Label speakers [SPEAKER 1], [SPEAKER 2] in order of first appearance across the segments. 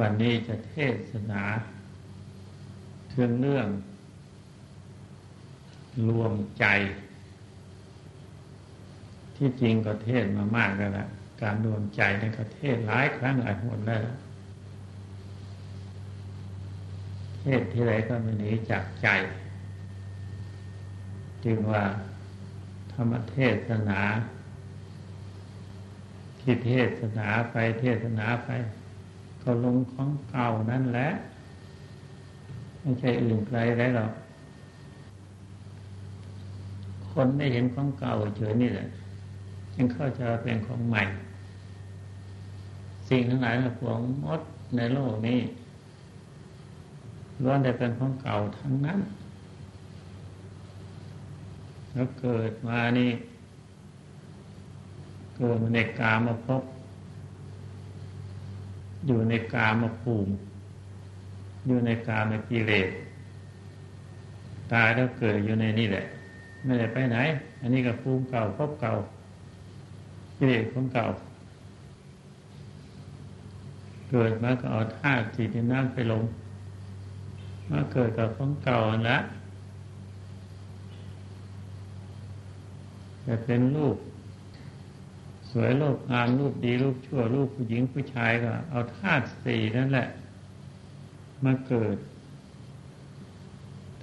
[SPEAKER 1] วันนี้จะเทศนาเรื่องเรื่อง รวมใจ ที่จริงก็เทศมามากแล้วละการรวมใจในประเทศหลายครั้งหลายหนแล้วเทศที่ไรก็ไม่หนีจากใจ จึงว่าธรรมเทศนา ที่เทศนาไปเทศนาไป ก็ลงของเก่านั่นแหละไม่ใช่อื่นไกลได้หรอกคนได้เห็นของเก่าเฉยนี่แหละยังเข้าใจเป็นของใหม่ สิ่งทั้งหลายทั้งปวงมดในโลกนี้ล้วนแต่เป็นของเก่าทั้งนั้น แล้วเกิดมานี่เกิดมาในกามาพบ อยู่ในกามาภูมิ อยู่ในกามกิเลสตายแล้วเกิดอยู่ในนี่แหละ ไม่ได้ไปไหน อันนี้ก็ภูมิเก่าพบเก่ากิเลสของเก่า เกิดมาก็เอาธาตุสี่ดินน้ำไปลงมาเกิดกับของเก่าละจะเป็นรูป สวยรูปงามรูปดีรูปชั่วรูปผู้หญิงผู้ชายก็ เอาธาตุสี่นั่นแหละ มาเกิด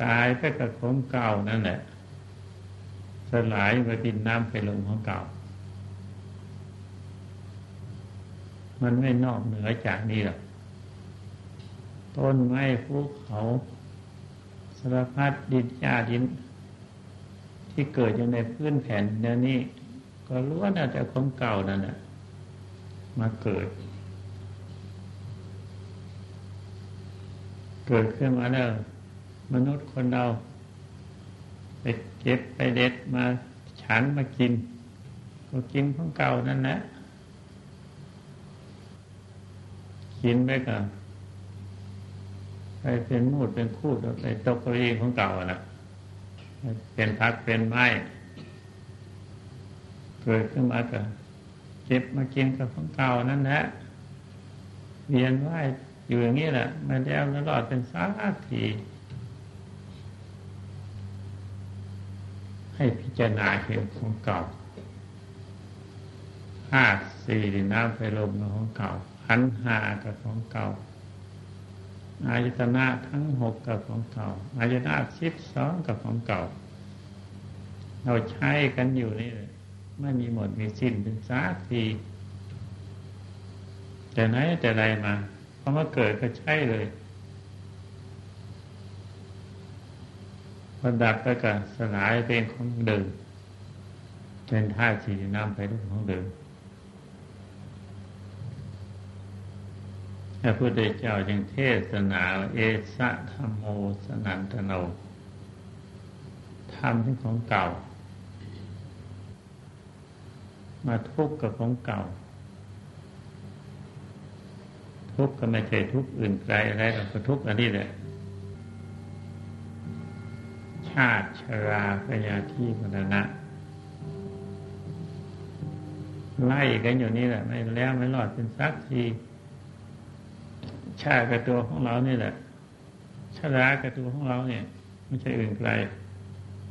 [SPEAKER 1] ตายไปกับของเก่านั่นแหละ สลายไปดินน้ำไปลงของเก่า มันไม่นอกเหนือจากนี้หรอกต้นไม้ภูเขาสารพัดดินหญ้าดิน ที่เกิดอยู่ในพื้นแผ่นเนื้อนี้ ก็รู้ว่าน่าจะของเก่านั่นแหละมาเกิด เกิดขึ้นมาแล้ว มนุษย์คนเรา ไปเก็บไปเด็ดมาฉันมากินก็กินของเก่านั่นแหละกินไปก่อนไปเป็นมูดเป็นคูดไปตกเก้าอี้ของเก่าน่ะเป็นพักเป็นไม้ กิดขึ้นมาก็เจ็บมากินกับของเก่านั่นแหละเวียนว่ายอยู่อย่างนี้แหละมาแล้วตลอดเป็นสาทีให้พิจารณาเห็นของเก่าห้าสี่ดินน้ำไฟลมของเก่าขันหากับของเก่าอายตนะทั้งหกกับของเก่าอายตนะสิบสองกับของเก่า เราใช้กันอยู่นี่เลย ไม่มีหมดมีสิ้นเป็นสาทีแต่ไหนแต่ใดมาพอมาเกิดก็ใช่เลยพอดับไปก็สลายเป็นของเดิมเป็นท่าสีน้ำไปด้วยของเดิมพระพุทธเจ้าจึงเทศนาเอสะธรรมโมสนันตโนธรรมที่ของเก่า มาทุกข์กับของเก่า ทุกข์ก็ไม่ใช่ทุกข์อื่นไกลอะไรหรอกก็ทุกข์อันนี้แหละ ชาติชราพยาธิมรณะไล่กันอยู่นี่แหละไม่แล้วไม่รอดเป็นสักทีชาติกับตัวของเรานี่แหละชรากับตัวของเราเนี่ย ไม่ใช่อื่นไกล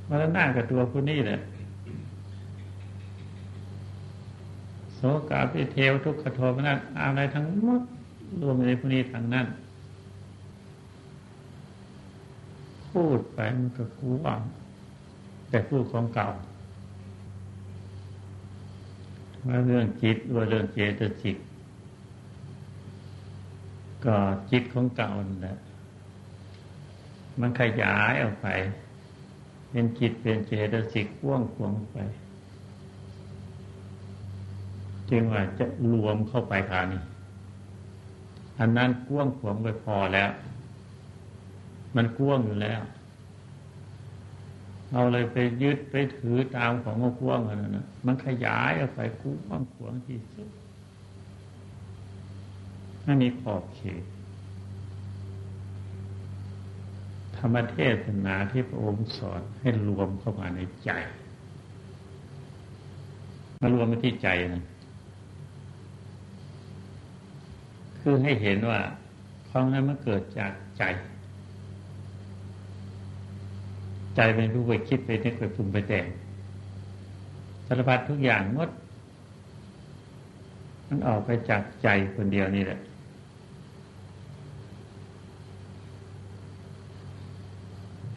[SPEAKER 1] มรณะกับตัวคนนี้แหละ โสกาพิเทวทุกขโทมนัสอะไรทั้งหมดรวมในพวกนี้ทางนั้น พูดไปมันก็คูว่างแต่พูดของเก่าว่าเรื่องจิตว่าเรื่องเจตสิกก็จิตของเก่าน่ะมันขยายออกไป เป็นจิตเป็นเจตสิกว่วงขวงไป จึงว่าจะรวมเข้าไปทานี้ อันนั้นกว้างขวางไปพอแล้ว มันกว้างอยู่แล้ว เราเลยไปยึดไปถือตามของกว้างอันนั้นนะมันขยายออกไปกว้างขวางที่สุดไม่มีขอบเขตธรรมเทศนาที่พระองค์สอนให้รวมเข้ามาในใจมารวมไปที่ใจนะ คือให้เห็นว่าเพราะนั้นมันเกิดจากใจ ใจเป็นผู้ไปคิดไปนึกไปปรุงไปแต่งสารพัดทุกอย่างมดมันออกไปจากใจคนเดียวนี่แหละ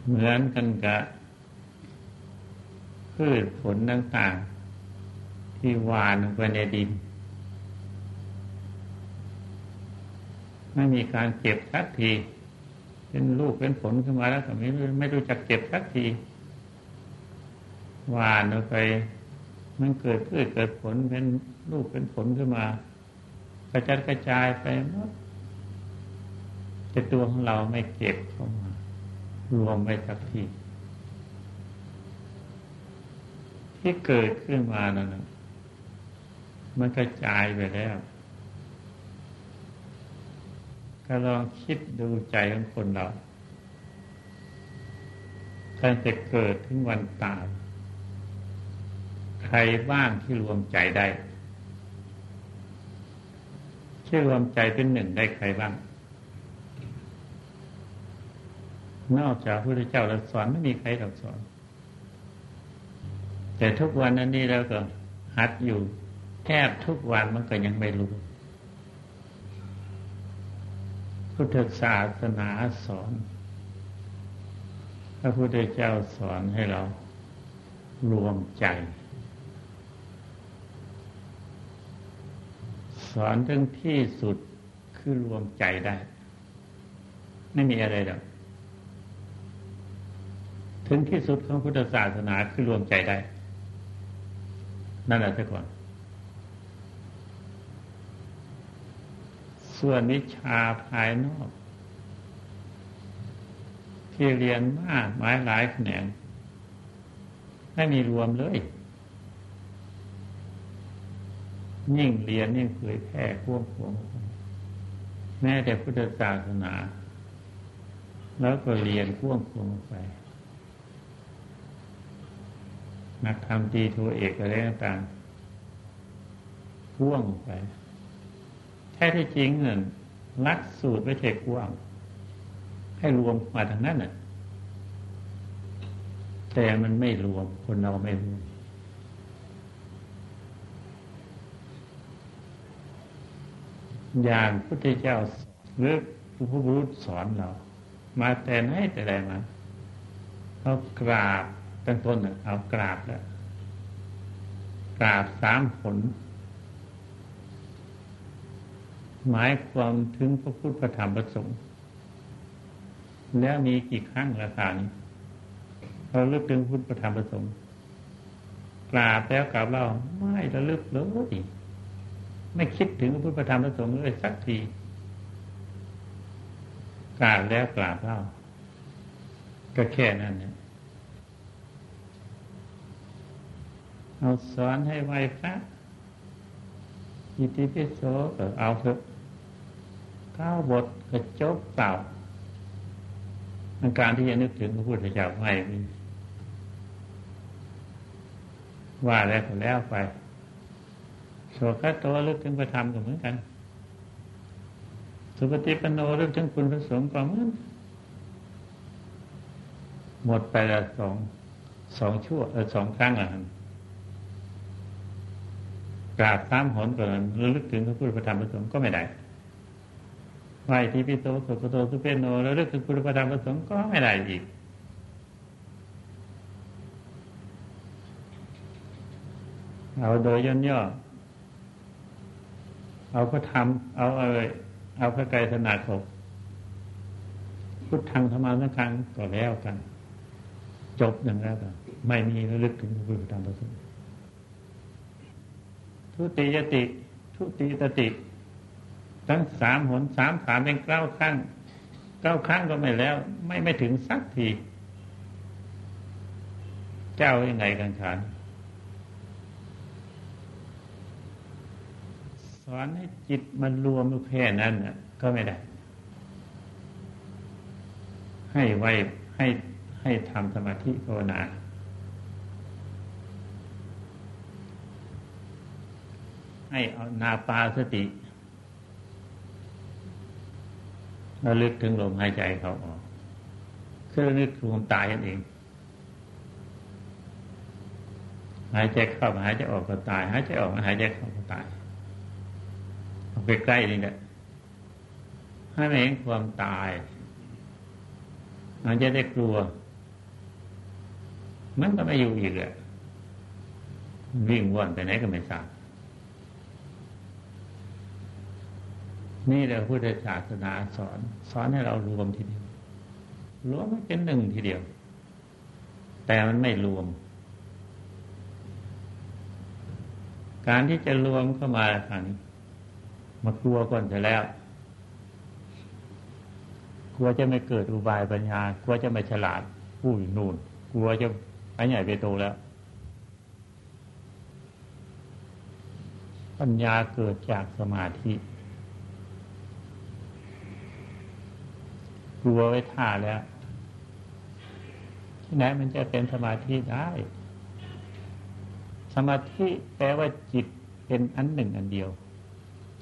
[SPEAKER 1] เหมือนกันกับพืชผลต่างๆ ที่หวานลงไปในดิน ไม่มีการเก็บสักที เป็นลูกเป็นผลขึ้นมาแล้วแต่ไม่ไม่รู้จักเก็บสักทีหวานลงไป มันเกิดพืชเกิดผลเป็นลูกเป็นผลขึ้นมากระจัดกระจายไปหมดแต่ตัวของเราไม่เก็บเข้ามา รวมไปสักทีที่เกิดขึ้นมานั่นมันกระจายไปแล้ว ก็ลองคิดดูใจของคนเราตั้งแต่เกิดถึงวันตายใครบ้างที่รวมใจได้ที่รวมใจเป็นหนึ่งได้ใครบ้าง นอกจากพระพุทธเจ้าเราสอนไม่มีใครเราสอน แต่ทุกวันนั้นนี่เราก็หัดอยู่แทบทุกวันมันก็ยังไม่รู้ พุทธศาสนาสอน พระพุทธเจ้าสอนให้เรารวมใจ สอนถึงที่สุดคือรวมใจได้ ไม่มีอะไรหรอกถึงที่สุดของพุทธศาสนาคือรวมใจได้ นั่นแหละแต่ก่อน ส่วนวิชาภายนอก ที่เรียนมากหมายหลายแขนงไม่มีรวมเลย ยิ่งเรียนยิ่งเผยแพร่ควบคุมแม้แต่พุทธศาสนา แล้วก็เรียนควบคุมไปนักธรรมตีโทเอกอะไรต่างพ่วงไป แท้ที่จริงเนี่ยลักสูตรไม่เทกว่าง ให้รวมมาทางนั้นน่ะ แต่มันไม่รวมคนเราไม่รวมอย่างพุทธเจ้าหรือพระพุทธรูปสอนเรา มาแต่ไหนแต่ใดมาเขากราบตั้งต้นเอากราบแล้วกราบสามผล หมายความถึงพระพุทธพระธรรมพระสงฆ์แล้วมีกี่ครั้งละคานี้เราลึกถึงพุทธพระธรรมพระสงฆ์กราบแล้วกราบเล่าไม่ระลึกเลยไม่คิดถึงพระพุทธพระธรรมพระสงฆ์เลยสักทีกราบแล้วกราบเล่า ก็แค่นั้นเนี่ยเอาสอนให้ไหวพระอิติปิโสเออเอาเถอะ ก้าวบทกระจบเปล่าการที่จะนึกถึงพระพุทธเจ้าไม่มีว่าแล้วแล้วไปโสคโตลึกถึงพระธรรมก็เหมือนกัน สุปฏิปโนลึกถึงคุณพระสงฆ์ก็เหมือนหมดไปละสองสองชั่วเออสองครั้งอะกราบสามหนก่อนระลึกถึงพระพุทธธรรมพระสงฆ์ก็ไม่ได้ ไหวที่พิโตสุขโตสุเปโนระลึกถึงพุทธธรรมพระสงฆ์ก็ไม่ได้อีก เอาโดยย่นย่อเอาพระธรรมเอาเอ่ยเอาพระไกรสนาคบพุทธังธรรมาสังฆังก็แล้วกัน จบอย่างนั้นไม่มีระลึกถึงพระพุทธธรรมพระสงฆ์ทุติยติ ทุติยติ ทั้งสามหนสามสามเป็นเก้าครั้งเก้าครั้งก็ไม่แล้ว ไม่ไม่ถึงสักที เจ้ายังไงกันขานสอนให้จิตมันรวมแค่นั้นน่ะ ก็ไม่ได้ ให้ไว้ให้ให้ทำสมาธิภาวนาให้เอานาปาสติ ระลึกถึงลมหายใจเขาออกคือระลึกถึงความตายนั่นเอง หายใจเข้าหายใจออกก็ตาย หายใจออกหายใจเข้าก็ตายเอาไปใกล้นี่แหละให้เห็นความตายมันจะได้กลัว มันก็ไม่อยู่อีกอะวิ่งว่อนไปไหนก็ไม่ทราบ นี่แหละพุทธศาสนาสอน สอนให้เรารวมทีเดียวรวมเป็นหนึ่งทีเดียว แต่มันไม่รวม การที่จะรวมเข้ามาครั้งนี้มากลัวก่อนเสร็จแล้ว กลัวจะไม่เกิดอุบายปัญญากลัวจะไม่ฉลาดผู้อยู่นู่น กลัวจะไปใหญ่ไปโตแล้ว ปัญญาเกิดจากสมาธิ กลัวไว้ท่าแล้ว ที่ไหนมันจะเป็นสมาธิได้ สมาธิแปลว่าจิตเป็นอันหนึ่งอันเดียว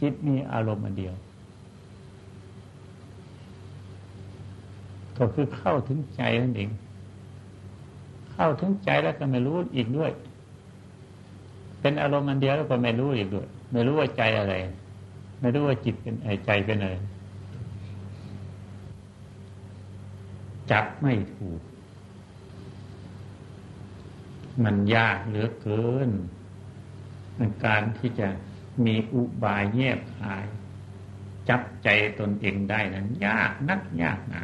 [SPEAKER 1] จิตมีอารมณ์อันเดียว ก็คือเข้าถึงใจนั่นเองเข้าถึงใจแล้วก็ไม่รู้อีกด้วย เป็นอารมณ์อันเดียวแล้วก็ไม่รู้อีกด้วย ไม่รู้ว่าใจอะไร ไม่รู้ว่าจิตเป็นไอใจเป็นอะไร จับไม่ถูก มันยากเหลือเกินในการที่จะมีอุบายแยบคาย จับใจตนเองได้นั้น ยากนักยากหนา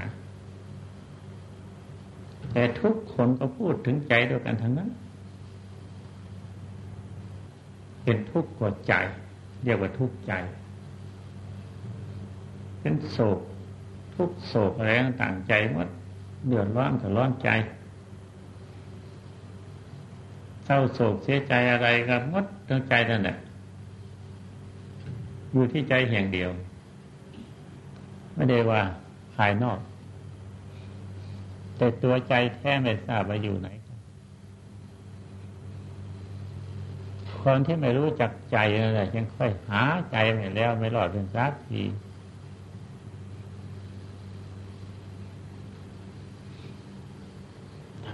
[SPEAKER 1] แต่ทุกคนก็พูดถึงใจเดียวกันทั้งนั้น เป็นทุกข์กดใจ เรียกว่าทุกข์ใจ เป็นโศกทุกโศกอะไรต่างใจหมด เดือดร้อนก็ร้อนใจเศร้าโศกเสียใจอะไรก็มดทั้งใจนั่นแหละอยู่ที่ใจแห่งเดียว ไม่ได้ว่าภายนอก แต่ตัวใจแท้ไม่ทราบว่าอยู่ไหนคนที่ไม่รู้จักใจอะไรยังค่อยหาใจไม่แล้วไม่รอดเป็นสักที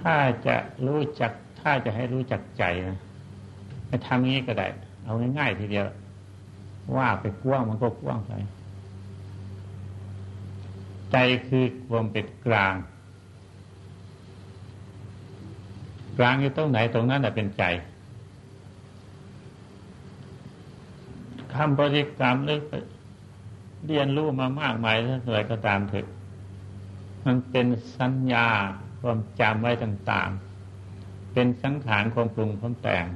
[SPEAKER 1] ถ้าจะรู้จัก ถ้าจะให้รู้จักใจนะไปทำงี้ก็ได้ เอาง่ายๆทีเดียว ว่าไปกว้างมันก็กว้างไปใจคือความเป็นกลาง กลางอยู่ตรงไหนตรงนั้นแหละเป็นใจคำบริกรรมหรือเรียนรู้มามากมายเท่าไรก็ตามเถอะมันเป็นสัญญา ความจำไว้ต่างๆ เป็นสังขารความปรุงความแต่ง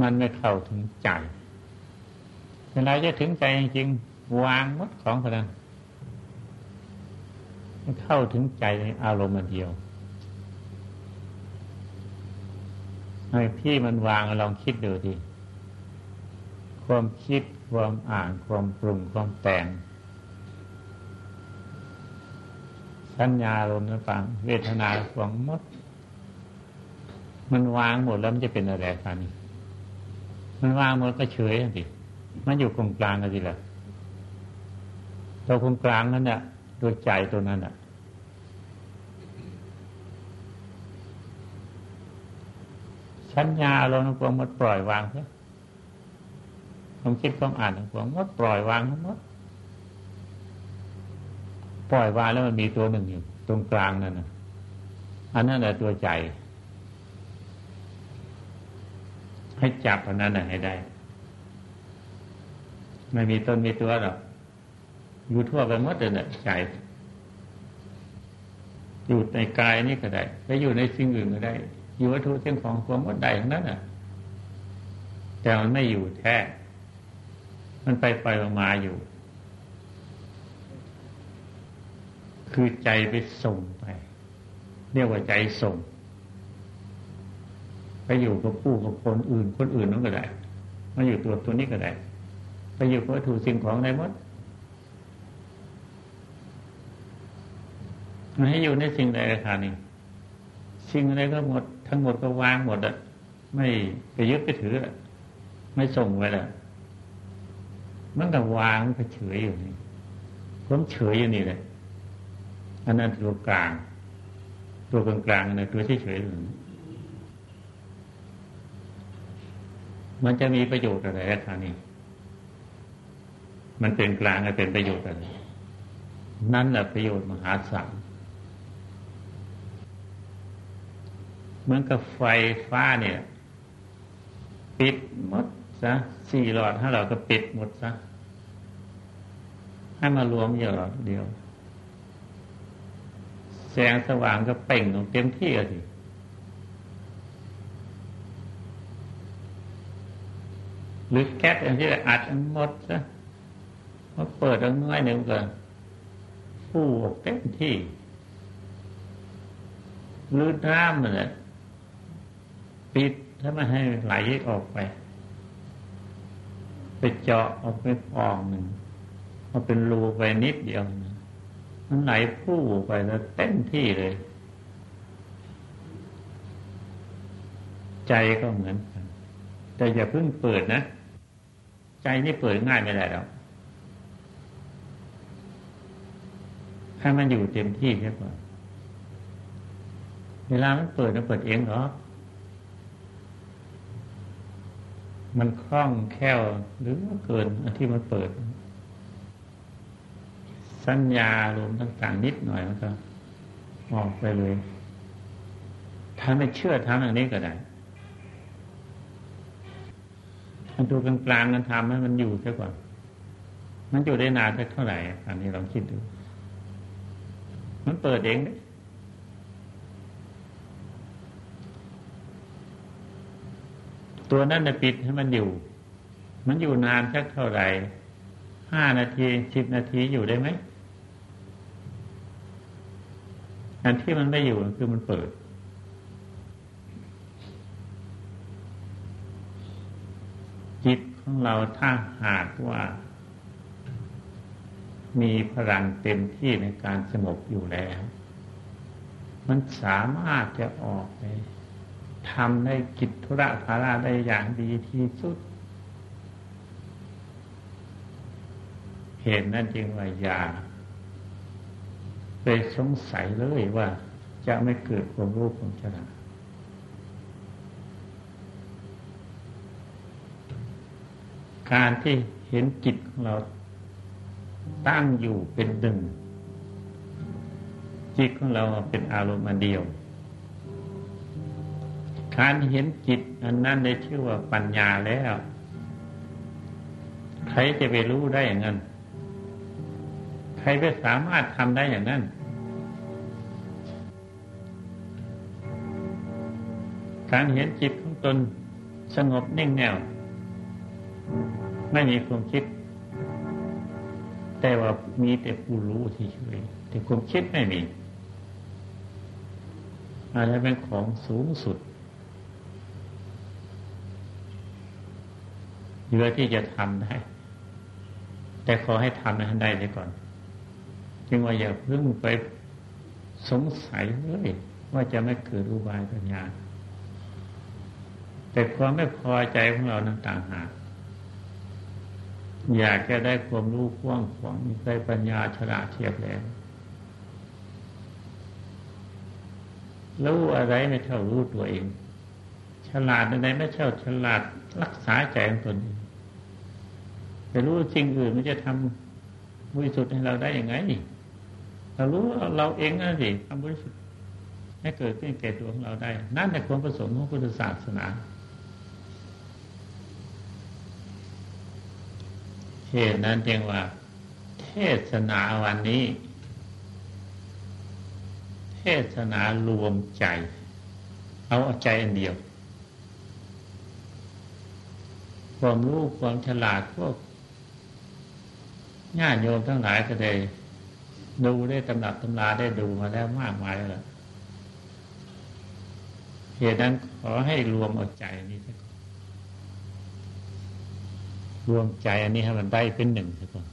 [SPEAKER 1] มันไม่เข้าถึงใจเวลาจะถึงใจจริงวางมดของพนันเข้าถึงใจในอารมณ์เดียวให้พี่มันวางลองคิดดูดิความคิดความอ่านความปรุงความแต่ง สัญญาลมนะฟังเวทนาหวังมด มันวางหมดแล้วมันจะเป็นอะไรกันมันวางหมดก็เฉยสิมันอยู่ตรงกลางกันสิละตัวตรงกลางนั้นเนี่ยดวใจตัวนั้นอะสัญญาเราทั้งปวงมดปล่อยวางเถอะความคิดความอ่านทั้งปวงมดปล่อยวางทั้งหมด ปล่อยวางแล้วมันมีตัวหนึ่งอยู่ ตรงกลางนั่นนะอันนั้นแหละตัวใจ ให้จับอันนั้นนะให้ได้ ไม่มีต้นมีตัวหรอกอยู่ทั่วไปหมดเลยนะใจอยู่ในกายนี่ก็ได้และอยู่ในสิ่งอื่นก็ได้ อยู่วัตถุเส้นของความมดใดทั้งนั้นอะ แต่มันไม่อยู่แท้ มันไปไปมาอยู่ คือใจไปส่งไป เรียกว่าใจส่ง ไปอยู่กับผู้กับคนอื่น คนอื่นนั่นก็ได้มาอยู่ตัวตัวนี้ก็ได้ไปอยู่กับถูกสิ่งของในมดมันให้อยู่ในสิ่งใดราคานี้สิ่งอะไรก็หมด ทั้งหมดก็วางหมดอะไม่ไปยึดไปถือไม่ส่งไว้ละมันก็วางก็เฉยอยู่นี่ผมเฉยอยู่นี่เลย อันนั้นตัวกลาง ตัวกลางกลางนะตัวเฉยๆมันจะมีประโยชน์อะไรคะนี่มันเป็นกลางเป็นประโยชน์อะไรนั่นแหละประโยชน์มหาศาลเหมือนกับไฟฟ้าเนี่ย ปิดหมดซะสี่หลอดห้าหลอดก็ปิดหมดซะให้มารวมอยู่หลอดเดียว แสงสว่างก็เป่งลงเต็มที่เลยหรือแก๊สอย่างที่อัดหมดซะพอเปิดอันน้อยหนึ่งก็ฟู่เต็มที่หรือน้ำมันแหละปิดถ้าไม่ให้ไหลออกไป ไปเจาะออกไปฟองหนึ่งเอาเป็นรูไปนิดเดียว มันไหลพู่ไปแล้วเต็มที่เลย ใจก็เหมือนกัน แต่อย่าเพิ่งเปิดนะ ใจนี่เปิดง่ายไม่ได้หรอกให้มันอยู่เต็มที่ใช่ป่ะเวลามันเปิดมันเปิดเองเหรอ มันคล่องแคล่วหรือเกินอันที่มันเปิด สัญญารวมต่างๆนิดหน่อยมันก็ออกไปเลยถ้าไม่เชื่อทำอย่างนี้ก็ได้มันดูกลางๆกันทำให้มันอยู่ซะก่อนมันอยู่ได้นานสักเท่าไหร่อันนี้ลองคิดดู มันเปิดเองเตัวนั้นนะปิดให้มันอยู่ มันอยู่นานสักเท่าไหร่ห้านาทีสิบนาทีอยู่ได้ไหม อันที่มันไม่อยู่คือมันเปิด จิตของเราถ้าหากว่า มีพลังเต็มที่ในการสงบอยู่แล้ว มันสามารถจะออกไปทำได้กิจธุระภาระได้อย่างดีที่สุด เหตุนั้นจึงว่าอย่า ไปสงสัยเลยว่าจะไม่เกิดความรู้ความฉลาดการที่เห็นจิตของเราตั้งอยู่เป็นหนึ่ง จิตของเราเป็นอารมณ์อันเดียว การเห็นจิตอันนั้นได้ชื่อว่าปัญญาแล้ว ใครจะไปรู้ได้อย่างนั้น ครไปสามารถทำได้อย่างนั้น การเห็นจิตของตนสงบนิ่งแน่วไม่มีความคิด แต่ว่ามีแต่ผู้รู้ที่ช่วยแต่ความคิดไม่มีอาจจะเป็นของสูงสุดเหลือที่จะทำได้ แต่ขอให้ทำให้ได้เลยก่อน จึงว่าอย่าเพิ่งไปสงสัยเลยว่าจะไม่เกิดอุบายปัญญา แต่ความไม่พอใจของเรานั้นต่างหากอยากจะได้ความรู้กว้างขวางมีใจปัญญาฉลาดเทียบแล้วรู้อะไรไม่เท่ารู้ตัวเอง ฉลาดในไม่เท่าฉลาดรักษาใจของตนเองแต่รู้สิ่งอื่นมันจะทำบริสุทธิ์ให้เราได้อยังไง เรารู้เราเองนั่นสิทำบริสุทธิ์ให้เกิดขึ้นแก่ตัวของเราได้ นั่นในความประสงค์ของพุทธศาสนา เหตุนั้นเรียกว่า เทศนาวันนี้ เทศนารวมใจ เอาใจอันเดียว ความรู้ความฉลาดพวกญาติโยมทั้งหลายก็ได้ ดูได้ตำหนักตำราได้ดูมาแล้วมากมายแล้วเหตุนั้นขอให้รวมเอาใจนี้สักรวมใจอันนี้ให้มันได้เป็นหนึ่งสักก่อน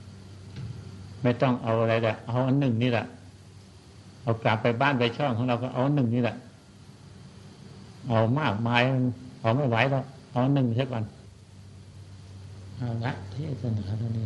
[SPEAKER 1] ไม่ต้องเอาอะไรแต่เอาอันหนึ่งนี่แหละเอากลับไปบ้านไปช่องของเราก็เอาหนึ่งนี่แหละ เอามากมายเอาไม่ไหวแล้วเอาหนึ่งสักก่อนเอาละเทศนาเท่านี้